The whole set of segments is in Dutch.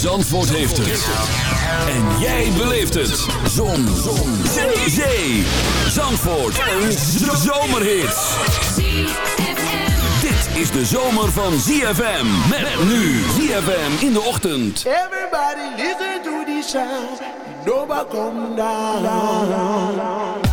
Zandvoort heeft het. En jij beleeft het. Zon. Zon. Zee. Zee. Zandvoort. Een zomerhit. Dit is de zomer van ZFM. Met nu ZFM in de ochtend. Everybody listen to the sound. Nobody come down.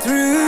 Through.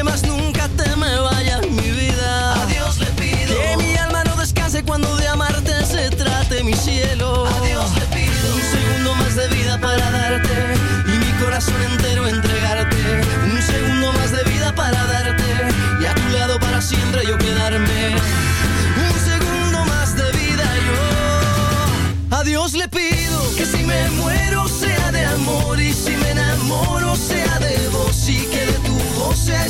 que más nunca te me vayas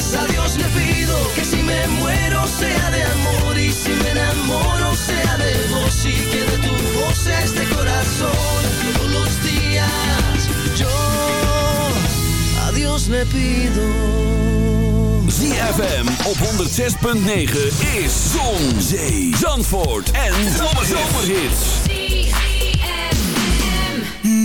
Dios le pido que si me muero sea de amor y si me enamoro sea de vos y que de tu voz este corazón. Todos los días yo a Dios le pido. ZFM op 106.9 is Zon, Zee, Zandvoort en Zomerhits.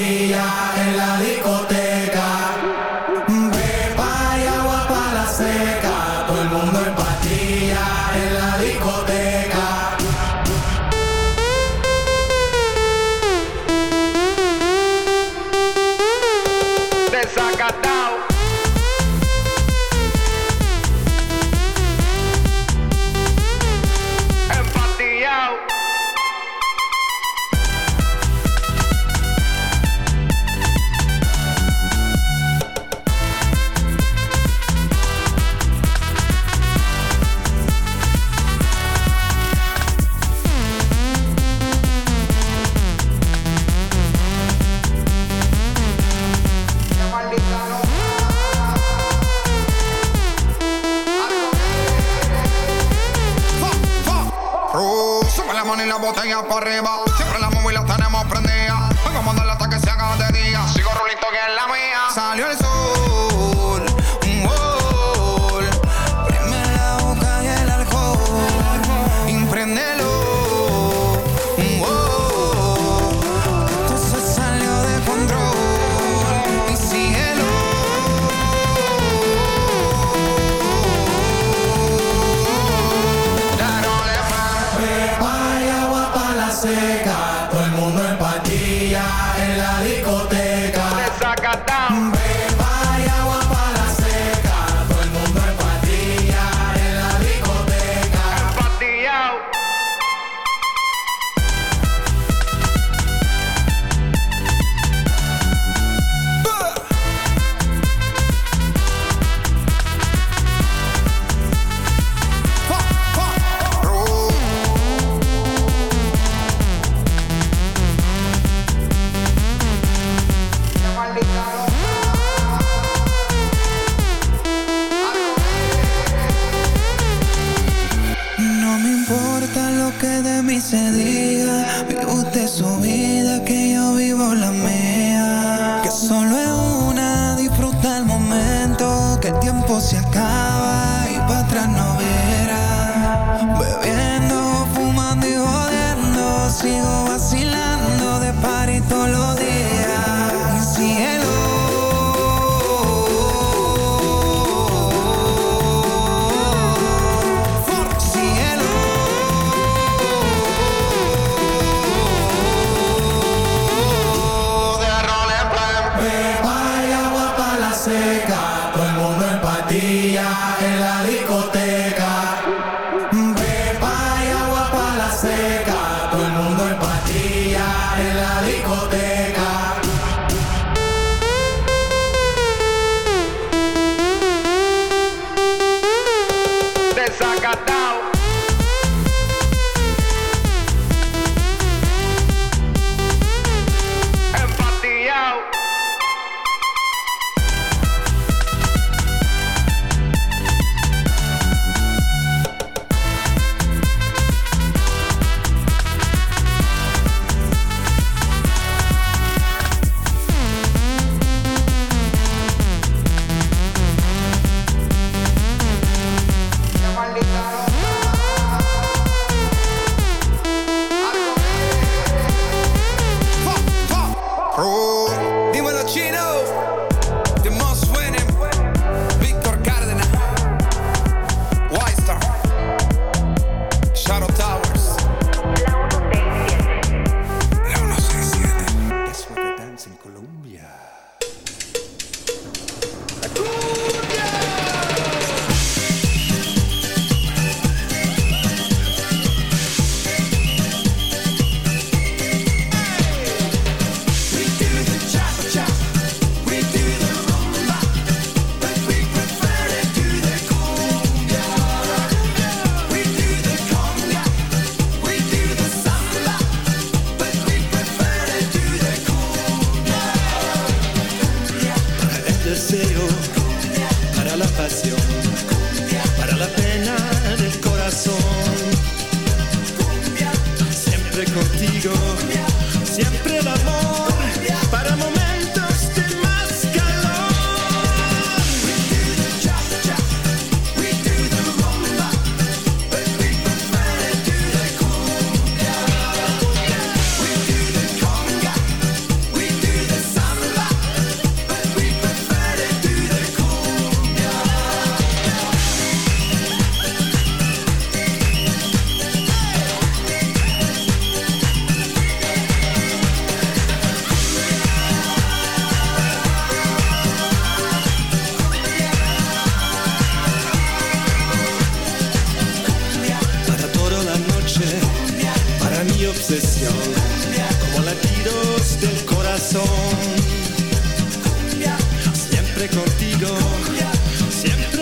Maria.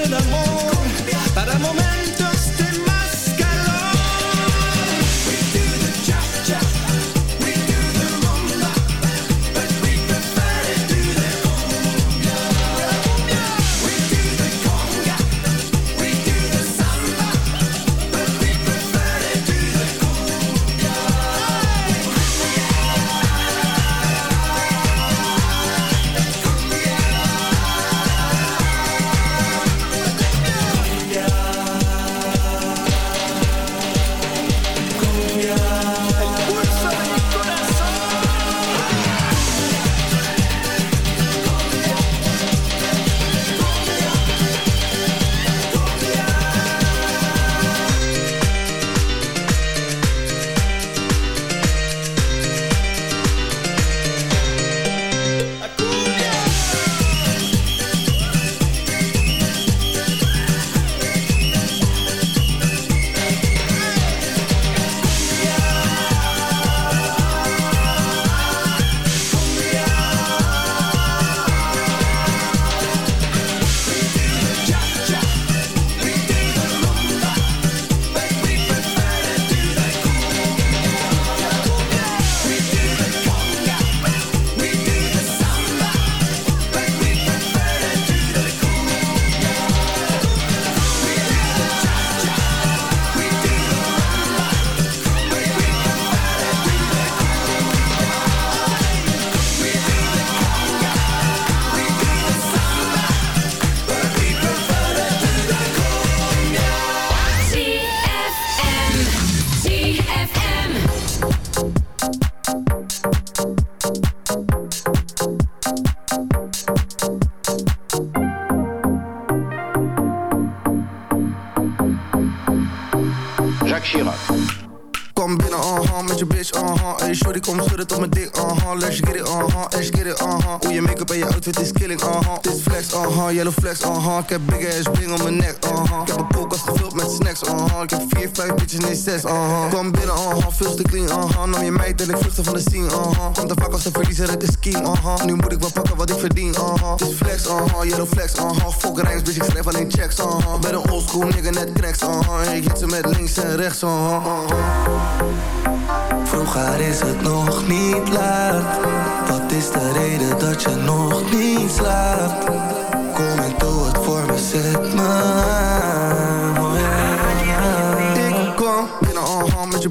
El amor, met je bitch, uh-huh. Hey shorty, kom schudden tot mijn dik, uh-huh. Let's get it, uh-huh, let's get it, uh-huh. Hoe je make-up en je outfit is killing, uh-huh. Dit flex, uh-huh, yellow flex, uh-huh. Ik heb big ass bling om mijn nek, uh-huh. Ik heb een koelkast gevuld met snacks, uh-huh. Ik heb vier, vijf bitches, nee zes, uh-huh. Kwam binnen, uh-huh, veel te clean, uh-huh. Nam je meid en ik vluchtte van de scene, uh-huh. Komt te vaak als een verliezer uit de scheme, uh-huh. Nu moet ik wel pakken wat ik verdien, uh-huh. Dit flex, uh-huh, yellow flex, uh-huh. Fuck rijks, bitch, ik schrijf alleen checks, uh-huh. Ben een oldschool nigga, net cracks, uh-huh. Ik hit ze met links en rechts, uh-huh, uh-huh Vroeger is het nog niet laat. Wat is de reden dat je nog niet slaapt? Kom en doe het voor me, zet me aan. Ik kwam binnen, uh-huh, met je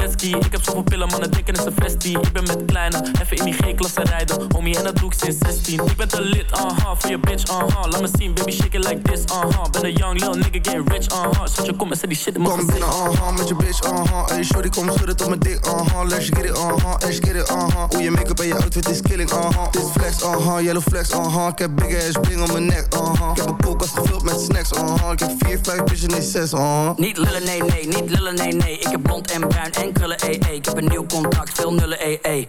jetski Ik heb zoveel pillen, mannen denken is een vestie Ik ben met kleine, even in die G-klasse rijden. Homie, en dat doe ik sinds 16 Ik ben te lit, uh-huh, voor je bitch, uh-huh Laat me zien, baby, shake it like this, uh-huh Ben een young lil nigga, get rich, uh-huh Zet je kom en zet die shit in mijn Kom binnen, uh-huh, met je bitch, uh-huh Hey shorty, kom schudden tot mijn dik, uh-huh Let's get it, uh-huh, let's get it, uh-huh Hoe je make-up en je outfit is killing, uh-huh Dit flex, uh-huh, yellow flex, uh-huh Ik heb big ass bling om mijn nek, uh-huh Ik heb een koelkast gevuld met snacks, Ik heb vier, vijf bitches, nee zes, uh-huh Niet lullen, nee, nee, niet lullen, nee, nee. Ik heb blond en bruin en krullen, ee, ee. Ik heb een nieuw contract, veel nullen, ee, ee.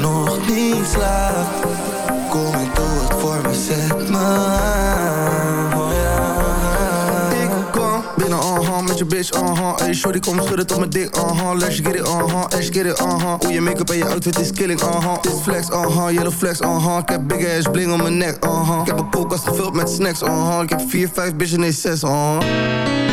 nog niet slaapt? Kom en doe het voor me, zet me. Oh. Ik kwam binnen, uh-huh, met je bitch, uh-huh. Hey shorty, kom schudden tot mijn dik, uh-huh. Let's get it, uh-huh, let's get it, uh-huh. Hoe je make-up en je outfit is killing, uh-huh. Dit flex, uh-huh, yellow flex, uh-huh. Ik heb big ass bling om mijn nek, uh-huh. Ik heb een koelkast gevuld met snacks, uh-huh. Ik heb vier, vijf bitches, nee zes, uh-huh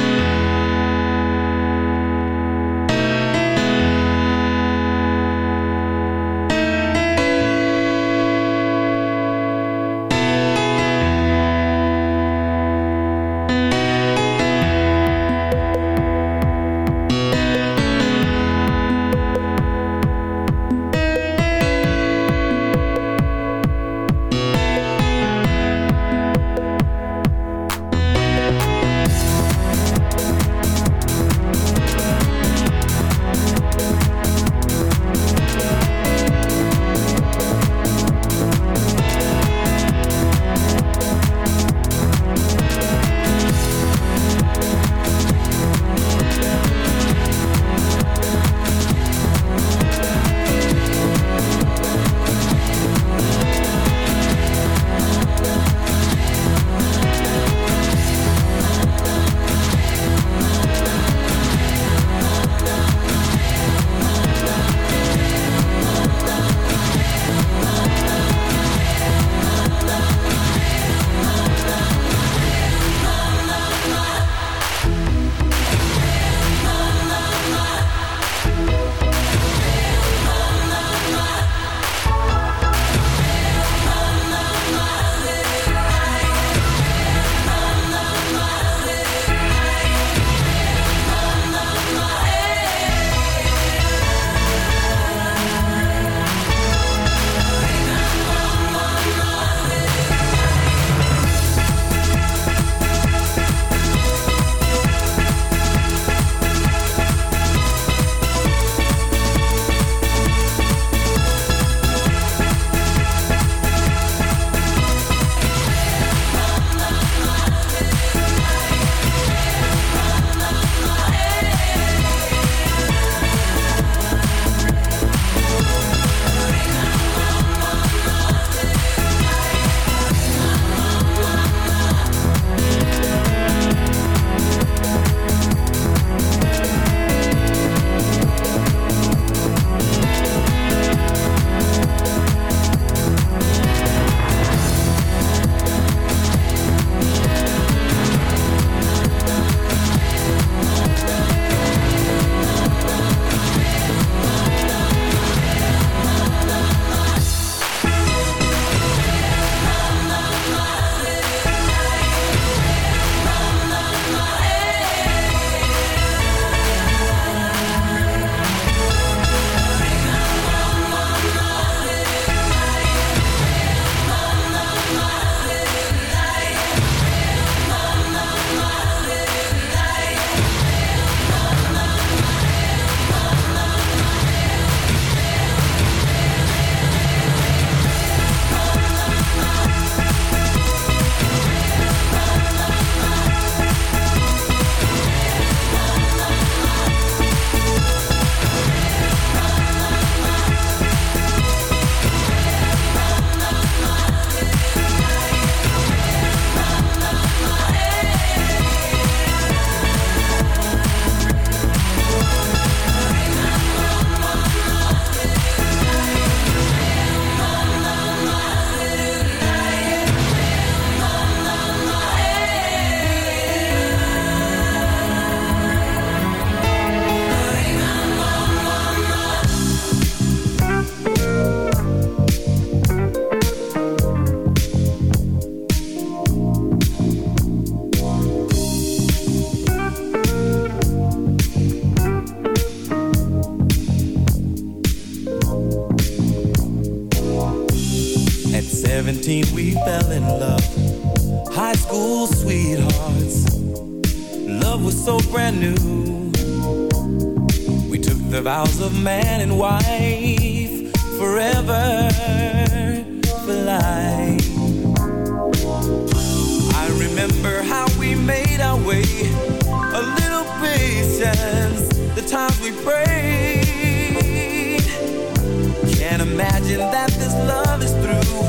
imagine that this love is through.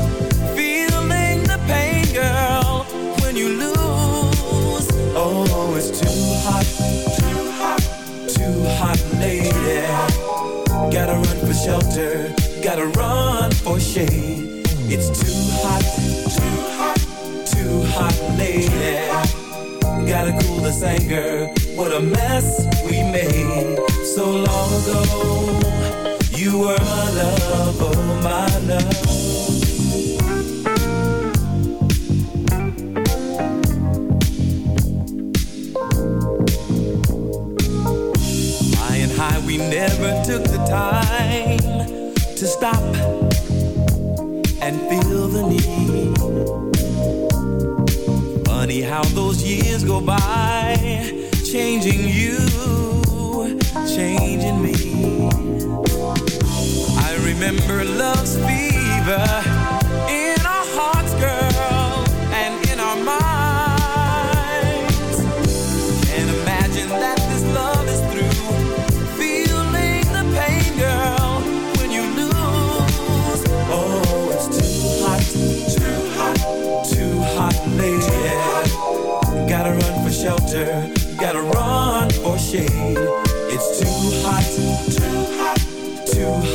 Feeling the pain, girl, when you lose. Oh, it's too hot, too hot, too hot, lady. Gotta run for shelter, gotta run for shade. It's too hot, too hot, too hot, lady. Gotta cool this anger. What a mess we made so long ago. You were my love, oh my love. High and high, we never took the time to stop and feel the need. Funny how those years go by, changing you, changing me. Remember love's fever in our hearts, girl, and in our minds. Can't imagine that this love is through. Feeling the pain, girl, when you lose. Oh, it's too hot, too hot, too hot, lady. Gotta run for shelter,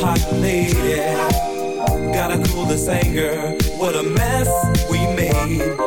hot, lady. Gotta cool this anger. What a mess we made